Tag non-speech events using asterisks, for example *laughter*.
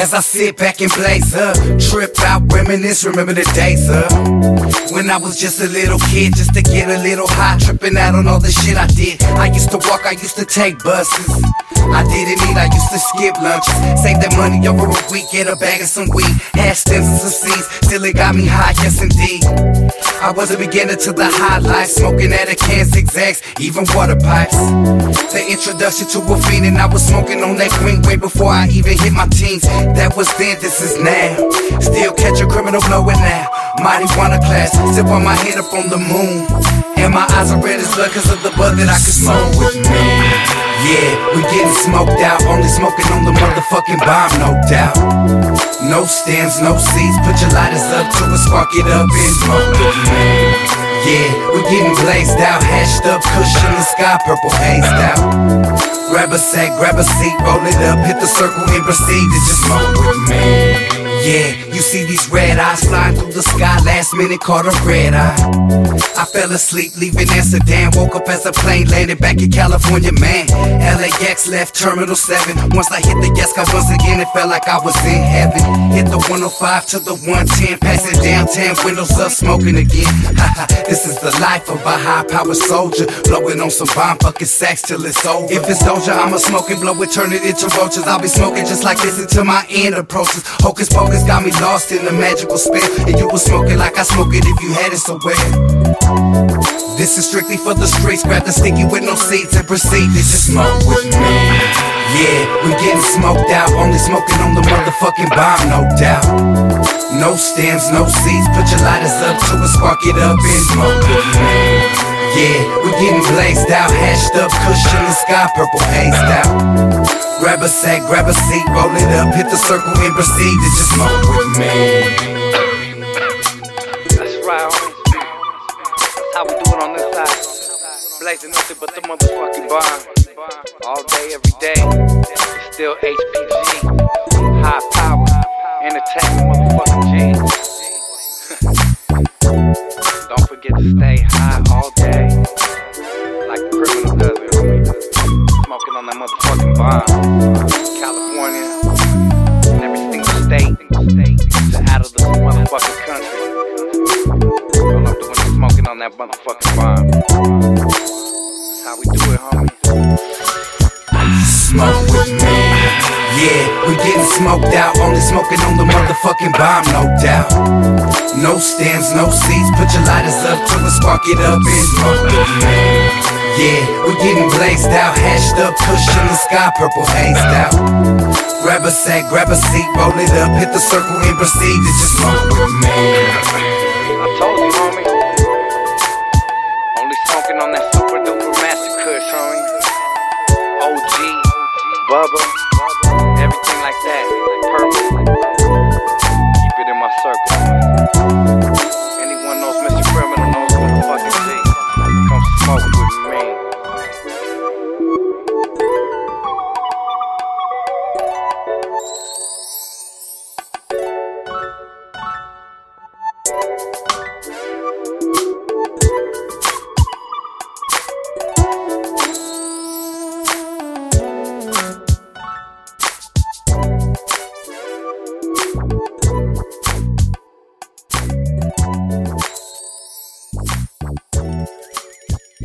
As I sit back and blaze up, trip out, reminisce, remember the days up. When I was just a little kid, just to get a little high, tripping out on all the shit I did. I used to walk, I used to take buses. I didn't eat, I used to skip lunches. Save that money over a week, get a bag of some weed. Hash stems and some seeds, still it got me high, yes indeed. I was a beginner to the high life, smoking at a can zigzags, even water pipes. The introduction to a fiend, and I was smoking on that green way before I even hit my teens. That was then, this is now. Still catch a criminal blowing now. Mighty wanna class, sip on my head up on the moon. And my eyes are red as blood cause of the bud that I could smoke with me. Yeah, we getting smoked out, only smoking on the motherfucking bomb, no doubt. No stands, no seats. put your lighters up to it, spark it up and smoke me. Yeah, we're getting blazed out, hashed up, cushion the sky, purple hazed out. Grab a sack, grab a seat, roll it up, hit the circle and proceed to just smoke red eyes flying through the sky. Last minute caught a red eye. I fell asleep leaving Amsterdam. Woke up as a plane landed back in California, man. LAX left Terminal 7. Once I hit the gas car once again, it felt like I was in heaven. Hit the 105 to the 110, passing downtown, windows up, smoking again. this is the life of a high power soldier. Blowing on some bomb fucking sacks till it's over. If it's Doja, I'ma smoke it, blow it, turn it into roaches. I'll be smoking just like this until my end approaches. Hocus pocus got me lost in the magical spell. And you smoke it like I smoke it if you had it so well. This is strictly for the streets. Grab the sticky with no seats and proceed to just smoke with me. Yeah, we getting smoked out. Only smoking on the motherfucking bomb, no doubt. No stems, no seeds. Put your lighters up to it, spark it up and smoke with me. Yeah, we getting blazed out, hashed up, cushion the sky, purple haze out. Sack, grab a seat, roll it up, hit the circle and proceed to just smoke with me. That's right. That's how we do it on this side. Blazing nothing but the motherfucking bar. All day, every day. It's still HPG. High power. Entertainment, motherfucking G. *laughs* Don't forget to stay high all day. That motherfucking bomb. how we do it, homie. Smoke with me. Yeah, we getting smoked out, only smoking on the motherfucking bomb, no doubt. No stands, no seats, put your lighters up till we spark it up and smoke with me. Yeah, we getting blazed out, hashed up, cushion the sky, purple hazed out. Grab a sack, grab a seat, roll it up, hit the circle and proceed to just smoke Bubba,